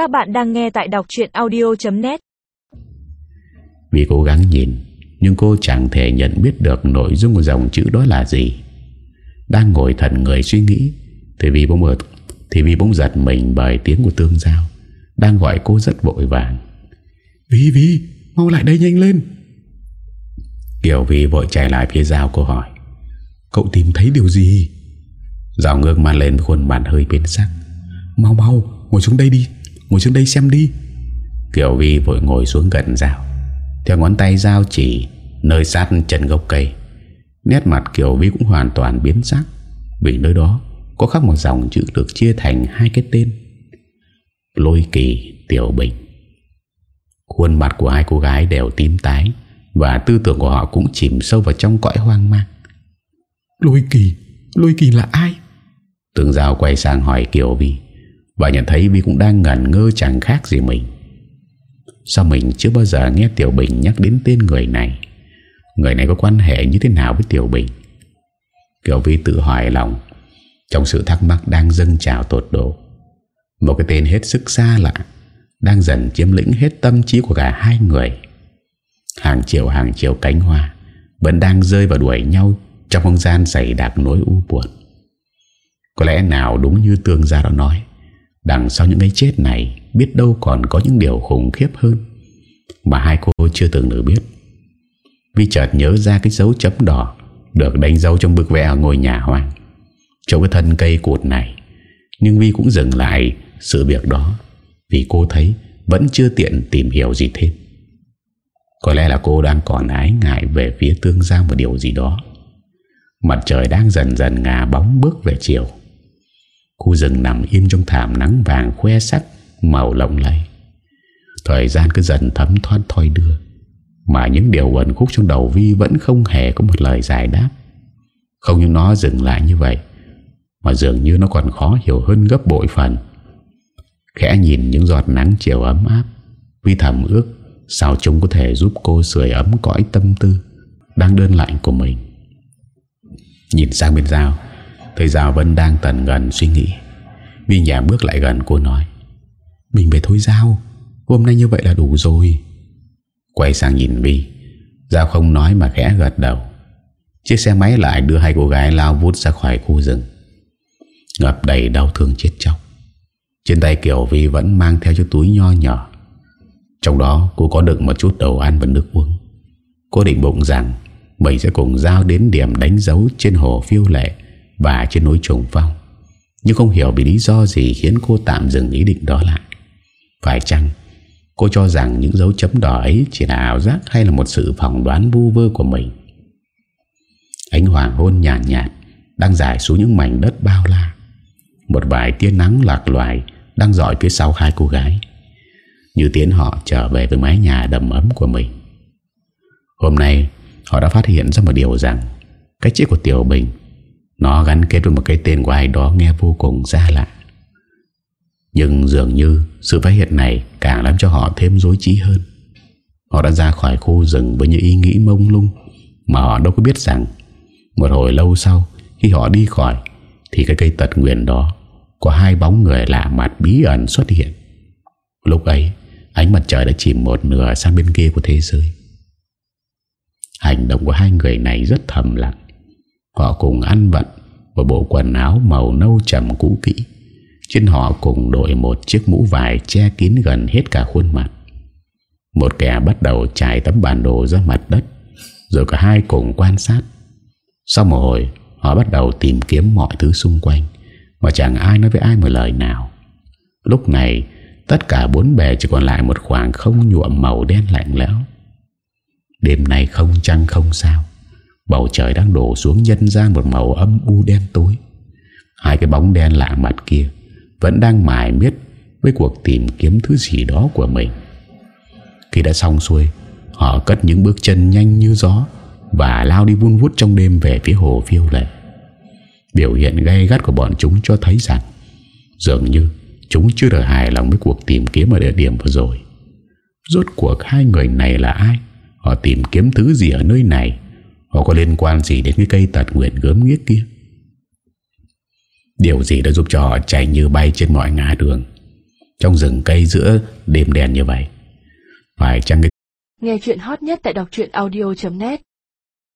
Các bạn đang nghe tại đọc chuyện audio.net Vì cố gắng nhìn Nhưng cô chẳng thể nhận biết được nội dung của dòng chữ đó là gì. Đang ngồi thần người suy nghĩ Thì vì bỗng Thì vì bỗng giật mình bởi tiếng của tương giao Đang gọi cô rất vội vàng. Vi Vi Mau lại đây nhanh lên. Kiều Vi vội chạy lại phía giao cô hỏi Cậu tìm thấy điều gì? Giao ngước mặt lên khuôn mặt hơi biến sắc. Mau mau ngồi xuống đây đi Ngồi xuống đây xem đi. Kiều Vi vội ngồi xuống gần Giao Theo ngón tay Giao chỉ Nơi sát chân gốc cây. Nét mặt Kiều Vi cũng hoàn toàn biến sắc. Vì nơi đó Có khắc một dòng chữ được chia thành hai cái tên. Lôi kỳ Tiểu Bình. Khuôn mặt của hai cô gái đều tím tái Và tư tưởng của họ cũng chìm sâu vào trong cõi hoang mang. Lôi kỳ Lôi kỳ là ai? Tường Giao quay sang hỏi Kiều Vi và nhận thấy Vi cũng đang ngẩn ngơ chẳng khác gì mình. Sao mình chưa bao giờ nghe Tiểu Bình nhắc đến tên người này? Người này có quan hệ như thế nào với Tiểu Bình? Kiểu Vi tự hỏi lòng, Trong sự thắc mắc đang dâng trào tột độ. Một cái tên hết sức xa lạ, Đang dần chiếm lĩnh hết tâm trí của cả hai người. Hàng triệu hàng triệu cánh hoa, Vẫn đang rơi vào đuổi nhau Trong không gian dày đặc nỗi u buồn. Có lẽ nào đúng như Tương Gia đã nói Đằng sau những cái chết này, Biết đâu còn có những điều khủng khiếp hơn Mà hai cô chưa từng được biết. Vi chợt nhớ ra cái dấu chấm đỏ Được đánh dấu trong bức vẽ ở ngôi nhà hoang Chỗ cái thân cây cột này. Nhưng Vi cũng dừng lại sự việc đó Vì cô thấy Vẫn chưa tiện tìm hiểu gì thêm. Có lẽ là cô đang còn ái ngại Về phía tương giao một điều gì đó. Mặt trời đang dần dần ngả bóng bước về chiều. Khu rừng nằm im trong thảm nắng vàng khoe sắc, Màu lộng lẫy. Thời gian cứ dần thấm thoát thoi đưa, Mà những điều quẩn khúc trong đầu Vi Vẫn không hề có một lời giải đáp. Không những nó dừng lại như vậy, Mà dường như nó còn khó hiểu hơn gấp bội phần. Khẽ nhìn những giọt nắng chiều ấm áp, Vi thầm ước Sao chúng có thể giúp cô sưởi ấm cõi tâm tư, Đang đơn lạnh của mình. Nhìn sang bên Giao Thầy Giao vẫn đang tần gần suy nghĩ. Viên nhà bước lại gần, cô nói, Mình về thôi Giao. Hôm nay như vậy là đủ rồi. Quay sang nhìn Vi, Giao không nói mà khẽ gật đầu. Chiếc xe máy lại đưa hai cô gái lao vút ra khỏi khu rừng. Ngập đầy đau thương chết chóc. Trên tay Kiều Vi vẫn mang theo chiếc túi nho nhỏ. Trong đó, cô có được một chút đồ ăn và nước uống. Cô định bụng rằng Mình sẽ cùng Giao đến điểm đánh dấu trên hồ phiêu lệ và trên núi trùng phong Nhưng không hiểu vì lý do gì khiến cô tạm dừng ý định đó lại Phải chăng Cô cho rằng những dấu chấm đỏ ấy chỉ là ảo giác hay là một sự phỏng đoán vu vơ của mình. Ánh hoàng hôn nhàn nhạt, nhạt đang dài xuống những mảnh đất bao la. Một vài tia nắng lạc loài đang dọi phía sau hai cô gái. Như tiến họ trở về với mái nhà đầm ấm của mình. Hôm nay họ đã phát hiện ra một điều rằng cái chết của Tiểu Bình nó gắn kết với một cái tên của ai đó nghe vô cùng xa lạ. Nhưng dường như sự phát hiện này càng làm cho họ thêm dối trí hơn. Họ đã ra khỏi khu rừng với những ý nghĩ mông lung mà họ đâu có biết rằng một hồi lâu sau, khi họ đi khỏi, thì cái cây tật nguyện đó có hai bóng người lạ mặt bí ẩn xuất hiện. Lúc ấy, ánh mặt trời đã chìm một nửa sang bên kia của thế giới. Hành động của hai người này rất thầm lặng. Họ cùng ăn vận và bộ quần áo màu nâu trầm cũ kỹ. Trên họ cùng đội một chiếc mũ vải che kín gần hết cả khuôn mặt. Một kẻ bắt đầu trải tấm bản đồ ra mặt đất, rồi cả hai cùng quan sát. Sau một hồi, họ bắt đầu tìm kiếm mọi thứ xung quanh, mà chẳng ai nói với ai một lời nào. Lúc này, tất cả bốn bề chỉ còn lại một khoảng không nhuộm màu đen lạnh lẽo. Đêm nay không trăng không sao, bầu trời đang đổ xuống nhân gian một màu âm u đen tối. Hai cái bóng đen lạ mặt kia vẫn đang mải miết với cuộc tìm kiếm thứ gì đó của mình. Khi đã xong xuôi, họ cất những bước chân nhanh như gió và lao đi vun vút trong đêm về phía hồ phiêu lệ. Biểu hiện gay gắt của bọn chúng cho thấy rằng dường như chúng chưa được hài lòng với cuộc tìm kiếm ở địa điểm vừa rồi. Rốt cuộc hai người này là ai? Họ tìm kiếm thứ gì ở nơi này? Họ có liên quan gì đến cái cây tật nguyện gớm nghiếc kia? Điều gì đã giúp cho họ chạy như bay trên mọi ngã đường, Trong rừng cây giữa đêm đèn như vậy Phải chăng cái Nghe chuyện hot nhất tại đọc audio.net